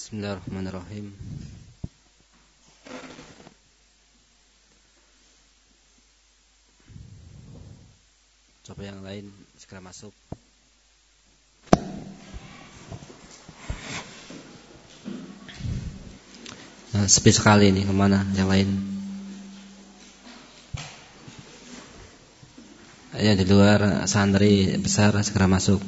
Bismillahirrahmanirrahim. Coba yang lain segera masuk. Nah, sepi sekali ini ke mana yang lain? Ya di luar santri besar segera masuk.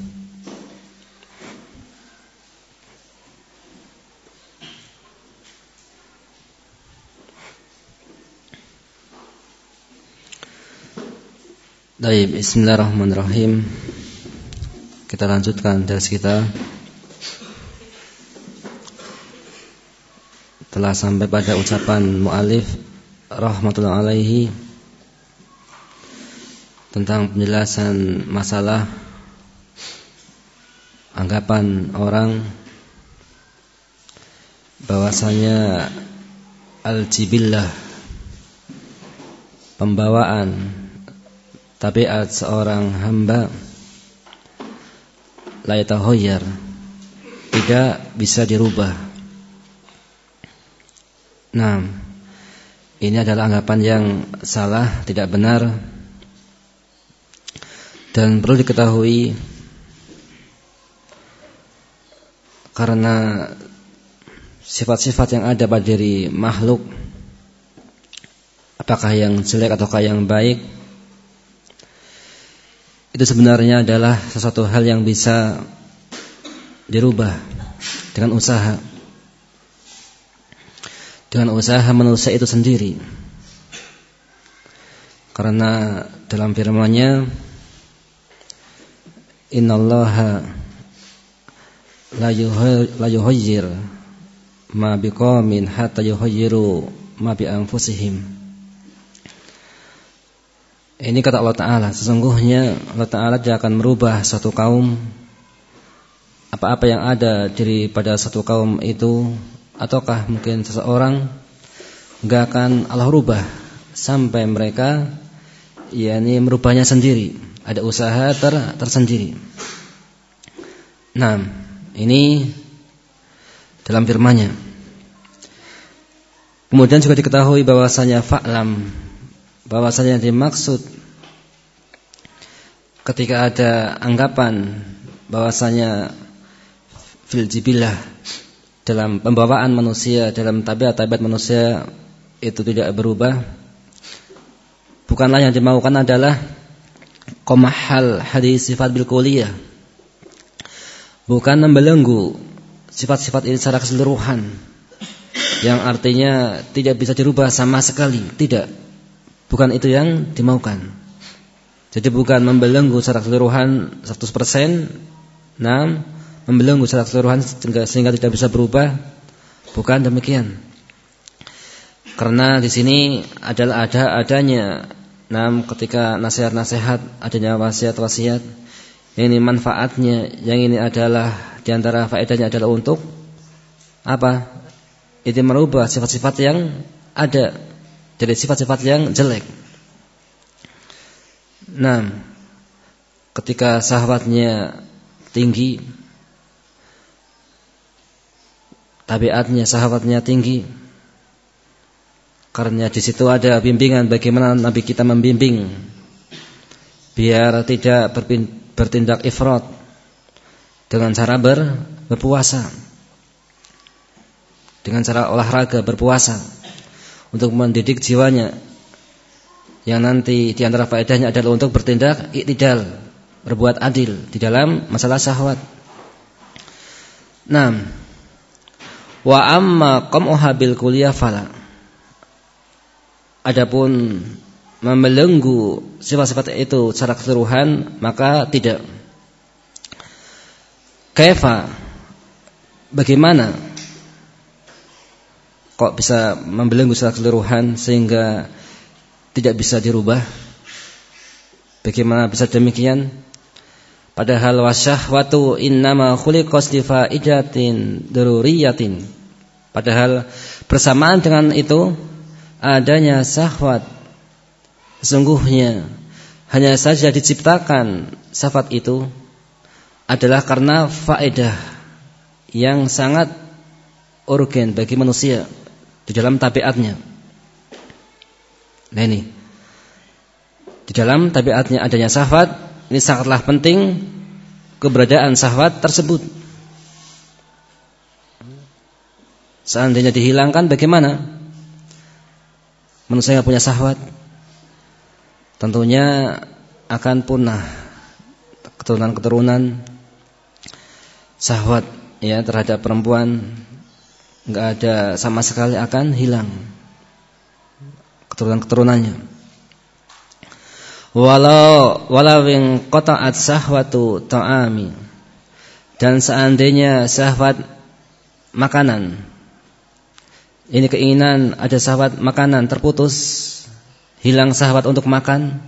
Baik, bismillahirrahmanirrahim. Kita lanjutkan dari kita. Telah sampai pada ucapan mu'alif rahmatullah alaihi tentang penjelasan masalah anggapan orang bahwasanya al-jibillah pembawaan tabiat seorang hamba la yatahayyar tidak bisa dirubah. Nah, ini adalah anggapan yang salah, tidak benar. Dan perlu diketahui karena sifat-sifat yang ada pada diri makhluk apakah yang jelek ataukah yang baik itu sebenarnya adalah sesuatu hal yang bisa dirubah dengan usaha. Dengan usaha manusia itu sendiri. Karena dalam firman-Nya Innallaha la yuhayyir ma biqaumin hatta yuhayyiru ma bi anfusihim. Ini kata Allah Ta'ala Sesungguhnya Allah Ta'ala dia akan merubah satu kaum. Apa-apa yang ada daripada satu kaum itu Ataukah mungkin seseorang Gak akan Allah rubah Sampai mereka yakni merubahnya sendiri. Ada usaha ter tersendiri. Nah Ini Dalam firmanya Kemudian juga diketahui bahwasanya fa'lam bahwasanya dimaksud ketika ada anggapan bahwasanya fil jibillah dalam pembawaan manusia dalam tabiat-tabiat manusia itu tidak berubah bukanlah yang dimaukan adalah komahal hadis sifat bil kuliah bukan membelenggu sifat-sifat ini secara keseluruhan yang artinya tidak bisa dirubah sama sekali tidak Bukan itu yang dimaukan. Jadi bukan membelenggu secara keseluruhan 100%, nah, membelenggu secara keseluruhan sehingga, tidak bisa berubah. Bukan demikian. Karena di sini adalah ada adanya nam ketika nasihat-nasihat adanya wasiat-wasiat ini manfaatnya yang ini adalah di antara faedahnya adalah untuk apa? Itu merubah sifat-sifat yang ada jadi sifat-sifat yang jelek. Nah, ketika sahabatnya tinggi, tabiatnya sahabatnya tinggi, karena di situ ada bimbingan bagaimana Nabi kita membimbing biar tidak bertindak ifrat dengan cara ber, berpuasa. Dengan cara olahraga berpuasa untuk mendidik jiwanya yang nanti di antara faedahnya adalah untuk bertindak iktidal, berbuat adil di dalam masalah syahwat. Nah, wa amma qam'uha bil kuliah fala. Adapun membelenggu sifat-sifat itu secara keseluruhan maka tidak. Kaifa? Bagaimana kok bisa membelenggu secara keseluruhan sehingga tidak bisa dirubah? Bagaimana bisa demikian? Padahal wasyahwatu innama khuliqas ijatin daruriyatin. Padahal bersamaan dengan itu adanya syahwat sesungguhnya hanya saja diciptakan syahwat itu adalah karena faedah yang sangat urgen bagi manusia di dalam tabiatnya. Nah ini di dalam tabiatnya adanya syahwat ini sangatlah penting keberadaan syahwat tersebut. Seandainya dihilangkan bagaimana? Manusia yang punya syahwat tentunya akan punah keturunan-keturunan syahwat ya terhadap perempuan nggak ada sama sekali akan hilang keturunan-keturunannya. Walau walau yang qata'at sahwatu ta'ami dan seandainya syahwat makanan ini keinginan ada sahabat makanan terputus, hilang sahabat untuk makan,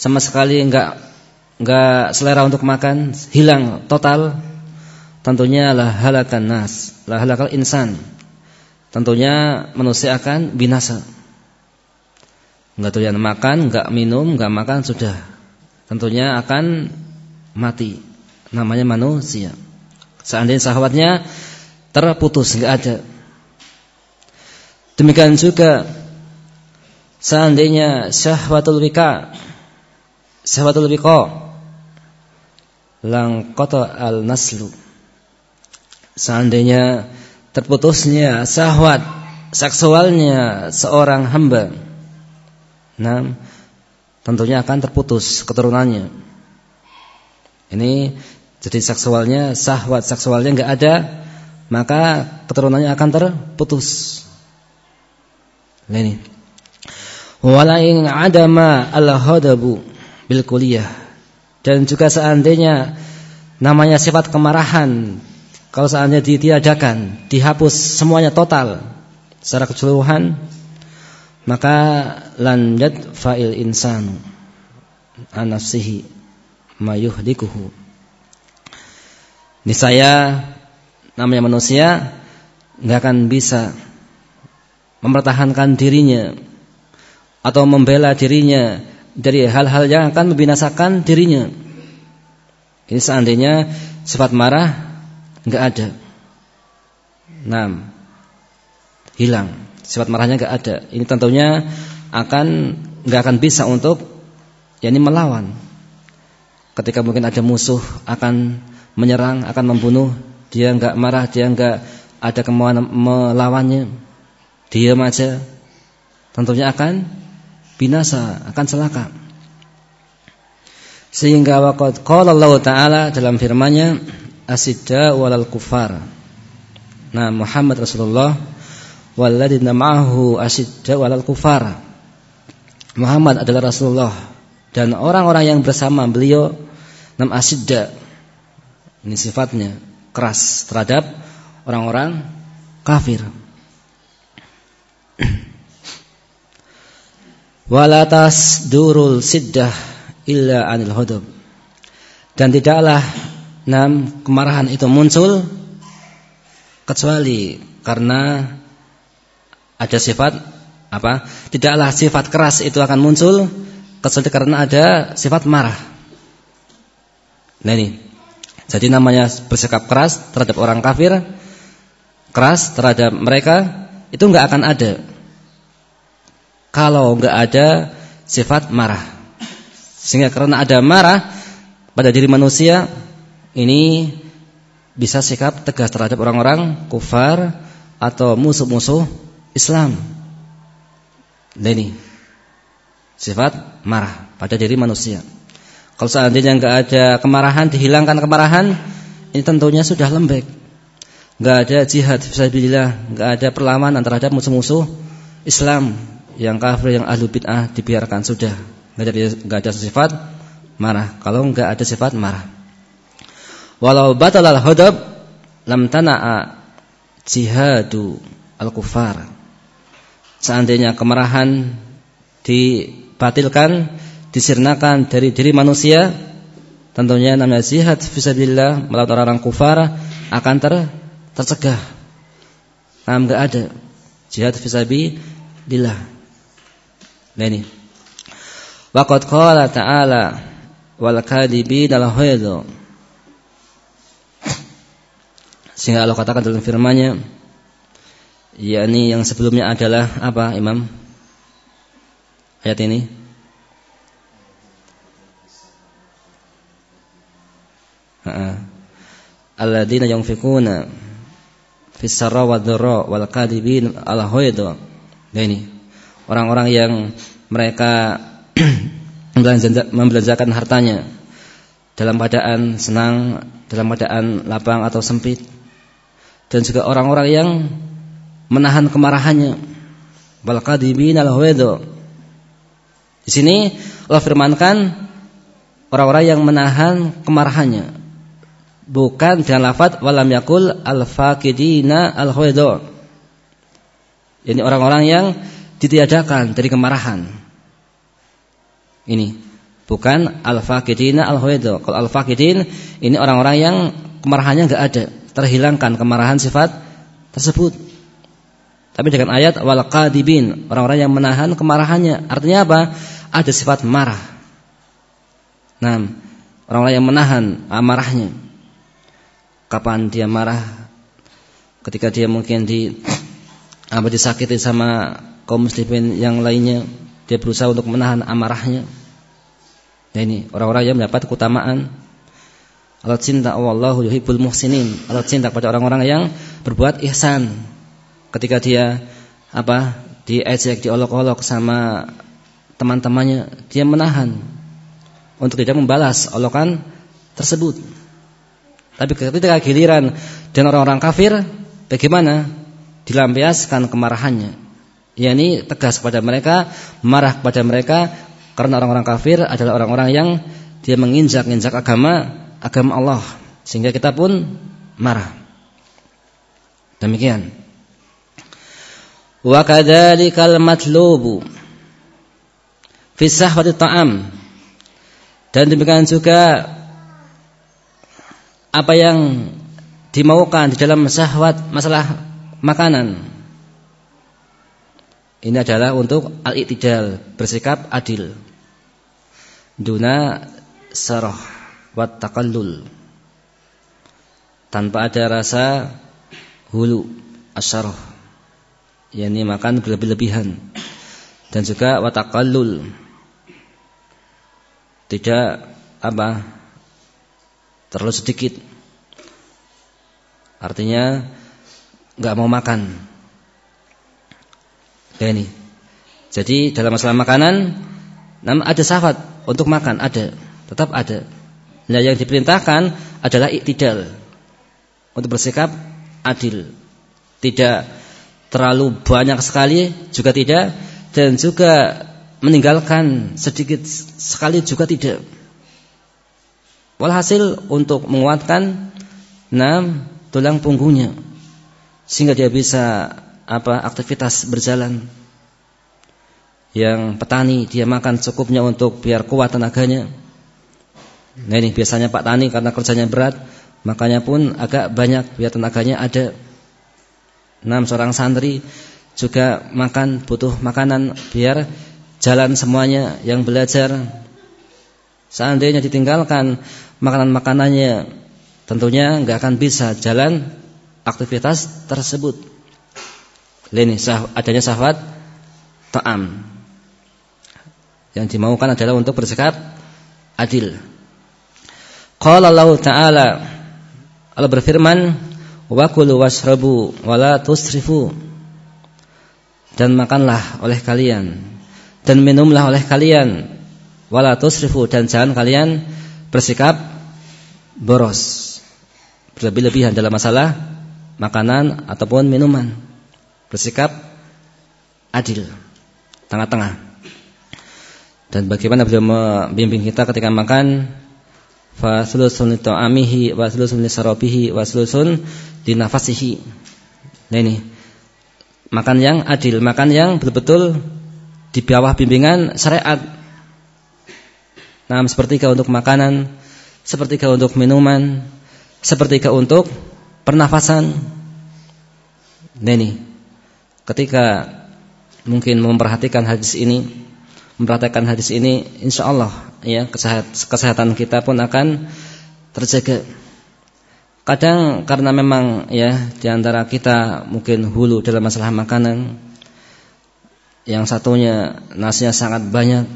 sama sekali enggak enggak selera untuk makan, hilang total. Tentunya lah halakan nas, lah halakal insan. Tentunya manusia akan binasa. Enggak doyan makan, enggak minum, enggak makan sudah. Tentunya akan mati. Namanya manusia. Seandainya sahabatnya terputus, enggak ada Demikian juga seandainya syahwatul wika syahwatul wika lang qata al naslu seandainya terputusnya syahwat seksualnya seorang hamba nah tentunya akan terputus keturunannya ini jadi seksualnya syahwat seksualnya enggak ada maka keturunannya akan terputus ini. Walain adama al-hadabu bil kuliah. Dan juga seandainya namanya sifat kemarahan kalau seandainya ditiadakan, dihapus semuanya total secara keseluruhan, maka lanjat fa'il insanu an nafsihi mayuhdikuhu. saya namanya manusia nggak akan bisa mempertahankan dirinya atau membela dirinya dari hal-hal yang akan membinasakan dirinya. Ini seandainya sifat marah enggak ada. Nah, hilang. Sifat marahnya enggak ada. Ini tentunya akan enggak akan bisa untuk yakni melawan. Ketika mungkin ada musuh akan menyerang, akan membunuh, dia enggak marah, dia enggak ada kemauan melawannya diam aja tentunya akan binasa, akan celaka. Sehingga waqad qala Allah taala dalam firman-Nya asidda walal kufar. Nah, Muhammad Rasulullah walladzina ma'ahu asidda walal kufar. Muhammad adalah Rasulullah dan orang-orang yang bersama beliau nam asidda. Ini sifatnya keras terhadap orang-orang kafir. Walatas durul siddah illa anil hudub. Dan tidaklah enam kemarahan itu muncul kecuali karena ada sifat apa? Tidaklah sifat keras itu akan muncul kecuali karena ada sifat marah. Nah ini. Jadi namanya bersikap keras terhadap orang kafir, keras terhadap mereka itu enggak akan ada kalau enggak ada sifat marah. Sehingga karena ada marah pada diri manusia ini bisa sikap tegas terhadap orang-orang kufar atau musuh-musuh Islam. Dan ini sifat marah pada diri manusia. Kalau seandainya enggak ada kemarahan, dihilangkan kemarahan, ini tentunya sudah lembek. Enggak ada jihad fisabilillah, enggak ada perlawanan terhadap musuh-musuh Islam yang kafir yang ahlu bid'ah dibiarkan sudah nggak ada nggak ada sifat marah kalau nggak ada sifat marah walau batalal hudab lam tana'a jihadu al-kufar seandainya kemarahan dibatilkan disirnakan dari diri manusia tentunya namanya jihad fisabilillah melawan orang-orang kufar akan ter tercegah nah enggak ada jihad fisabilillah Nah ini. Waqad qala ta'ala wal kadhibina lahaydu. Sehingga Allah katakan dalam firman-Nya yakni yang sebelumnya adalah apa Imam? Ayat ini. Alladzina yunfikuna fis sarra wad dharra wal kadibin al haid nah ini. Orang-orang yang mereka membelanjakan hartanya dalam keadaan senang, dalam keadaan lapang atau sempit. Dan juga orang-orang yang menahan kemarahannya. Bal qadibin al Di sini Allah firmankan orang-orang yang menahan kemarahannya. Bukan dengan lafaz walam yakul al-faqidina al Ini orang-orang yang ditiadakan dari kemarahan. Ini bukan al-faqidina al-huwaidu. Kalau al-faqidin ini orang-orang yang kemarahannya enggak ada, terhilangkan kemarahan sifat tersebut. Tapi dengan ayat wal qadibin, orang-orang yang menahan kemarahannya. Artinya apa? Ada sifat marah. Nah, orang-orang yang menahan amarahnya. Kapan dia marah? Ketika dia mungkin di apa disakiti sama kaum muslimin yang lainnya dia berusaha untuk menahan amarahnya. Nah ini orang-orang yang mendapat keutamaan. Allah cinta Allah yuhibbul muhsinin. Allah cinta kepada orang-orang yang berbuat ihsan. Ketika dia apa? diejek, diolok-olok sama teman-temannya, dia menahan untuk tidak membalas olokan tersebut. Tapi ketika giliran dan orang-orang kafir, bagaimana? Dilampiaskan kemarahannya yakni tegas kepada mereka, marah kepada mereka karena orang-orang kafir adalah orang-orang yang dia menginjak-injak agama agama Allah sehingga kita pun marah. Demikian. Wa kadzalikal matlubu fi sahwati ta'am. Dan demikian juga apa yang dimaukan di dalam syahwat masalah makanan ini adalah untuk al-i'tidal, bersikap adil. Duna sarah wa taqallul. Tanpa ada rasa hulu asyarah. yakni makan berlebih-lebihan. Dan juga wa taqallul. Tidak apa? Terlalu sedikit. Artinya enggak mau makan Ya ini. Jadi dalam masalah makanan, ada syarat untuk makan ada, tetap ada. Nah yang diperintahkan adalah iktidal untuk bersikap adil, tidak terlalu banyak sekali juga tidak dan juga meninggalkan sedikit sekali juga tidak. Walhasil untuk menguatkan enam tulang punggungnya sehingga dia bisa apa aktivitas berjalan. Yang petani dia makan cukupnya untuk biar kuat tenaganya. Nah ini biasanya Pak Tani karena kerjanya berat, makanya pun agak banyak biar tenaganya ada. Enam seorang santri juga makan butuh makanan biar jalan semuanya yang belajar. Seandainya ditinggalkan makanan-makanannya, tentunya nggak akan bisa jalan aktivitas tersebut. Ini sah, adanya syahwat ta'am. Yang dimaukan adalah untuk bersikap adil. Qala Allah Ta'ala. Allah berfirman, "Wa kulu washrabu wa tusrifu." Dan makanlah oleh kalian. Dan minumlah oleh kalian. Wala tusrifu. Dan jangan kalian bersikap boros. Berlebih-lebihan dalam masalah makanan ataupun minuman. Bersikap adil, tengah-tengah. Dan bagaimana beliau membimbing kita ketika makan fa sulusun ta'amihi wa sulusun lisarabihi wa sulusun dinafasihi. Nah ini makan yang adil, makan yang betul-betul di bawah bimbingan syariat. Nah, sepertiga untuk makanan, sepertiga untuk minuman, sepertiga untuk pernafasan. Nah ini ketika mungkin memperhatikan hadis ini, memperhatikan hadis ini, insya Allah ya kesehatan kita pun akan terjaga. Kadang karena memang ya di antara kita mungkin hulu dalam masalah makanan. Yang satunya nasinya sangat banyak.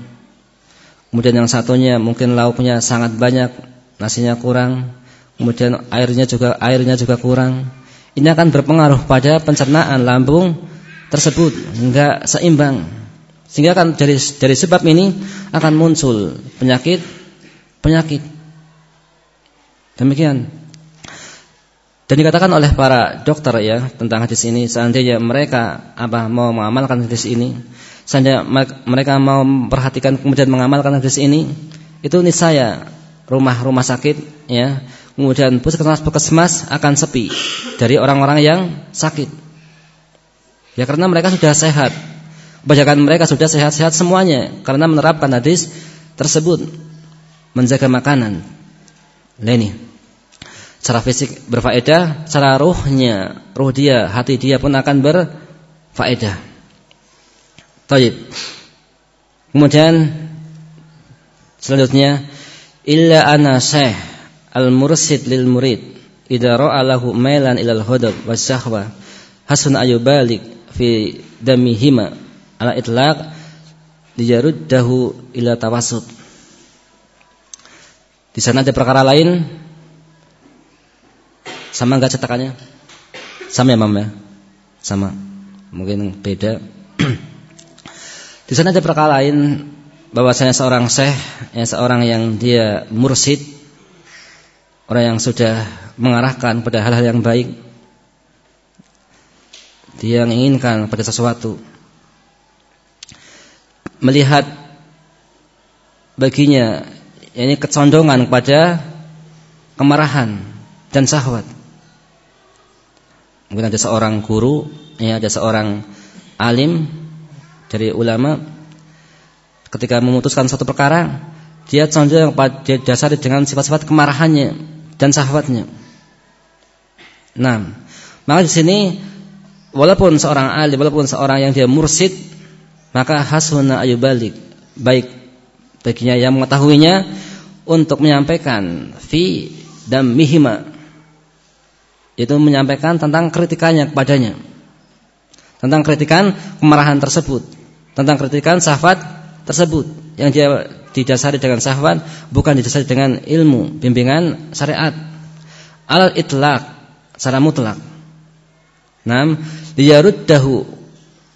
Kemudian yang satunya mungkin lauknya sangat banyak, nasinya kurang. Kemudian airnya juga airnya juga kurang. Ini akan berpengaruh pada pencernaan lambung tersebut, enggak seimbang. Sehingga akan dari dari sebab ini akan muncul penyakit penyakit. Demikian. Dan dikatakan oleh para dokter ya tentang hadis ini, seandainya mereka apa mau mengamalkan hadis ini, seandainya mereka mau memperhatikan kemudian mengamalkan hadis ini, itu niscaya rumah-rumah sakit ya, kemudian puskesmas-puskesmas akan sepi dari orang-orang yang sakit. Ya karena mereka sudah sehat. Kebanyakan mereka sudah sehat-sehat semuanya karena menerapkan hadis tersebut menjaga makanan. Leni secara fisik berfaedah, secara ruhnya, ruh dia, hati dia pun akan berfaedah. Taib. Kemudian selanjutnya illa ana syekh al-mursid lil murid idza ra'a lahu mailan ila al-hudab wasyahwa hasan ayubalik fi damihima ala itlaq dijaruddahu ila tawassut. Di sana ada perkara lain sama enggak cetakannya? Sama ya, Mam ya? Sama. Mungkin beda. Di sana ada perkara lain bahwasanya seorang syekh, ya seorang yang dia mursid, orang yang sudah mengarahkan pada hal-hal yang baik. Dia menginginkan pada sesuatu. Melihat baginya ini kecondongan kepada kemarahan dan syahwat. Mungkin ada seorang guru, ya ada seorang alim dari ulama ketika memutuskan suatu perkara, dia condong pada dasar dengan sifat-sifat kemarahannya dan syahwatnya. Nah, maka di sini walaupun seorang alim, walaupun seorang yang dia mursid, maka hasuna ayubalik baik baginya yang mengetahuinya untuk menyampaikan fi dan mihima itu menyampaikan tentang kritikannya kepadanya. Tentang kritikan kemarahan tersebut. Tentang kritikan syahwat tersebut. Yang dia didasari dengan syahwat. Bukan didasari dengan ilmu. Bimbingan syariat. Al itlaq. Secara mutlak. Nam liyaruddahu.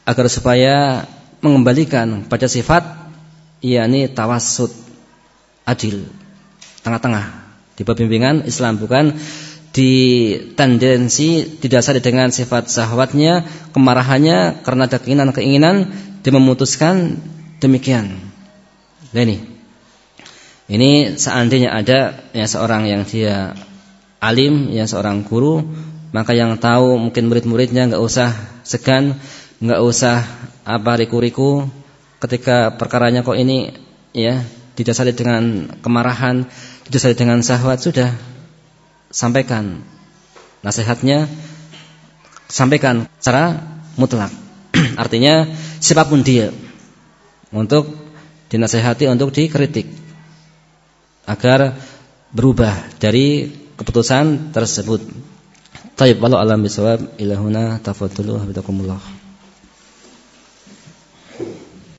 Agar supaya mengembalikan pada sifat. yakni tawassut. Adil. Tengah-tengah. Di bimbingan Islam. Bukan di tendensi didasari dengan sifat syahwatnya, kemarahannya karena ada keinginan-keinginan dia memutuskan demikian. Nah ini. Ini seandainya ada ya seorang yang dia alim, ya seorang guru, maka yang tahu mungkin murid-muridnya nggak usah segan, nggak usah apa riku-riku ketika perkaranya kok ini ya didasari dengan kemarahan, didasari dengan syahwat sudah sampaikan nasihatnya sampaikan secara mutlak. Artinya siapa pun dia untuk dinasehati untuk dikritik agar berubah dari keputusan tersebut. Taib walau alam bisawab ilahuna tafadhalu habibakumullah.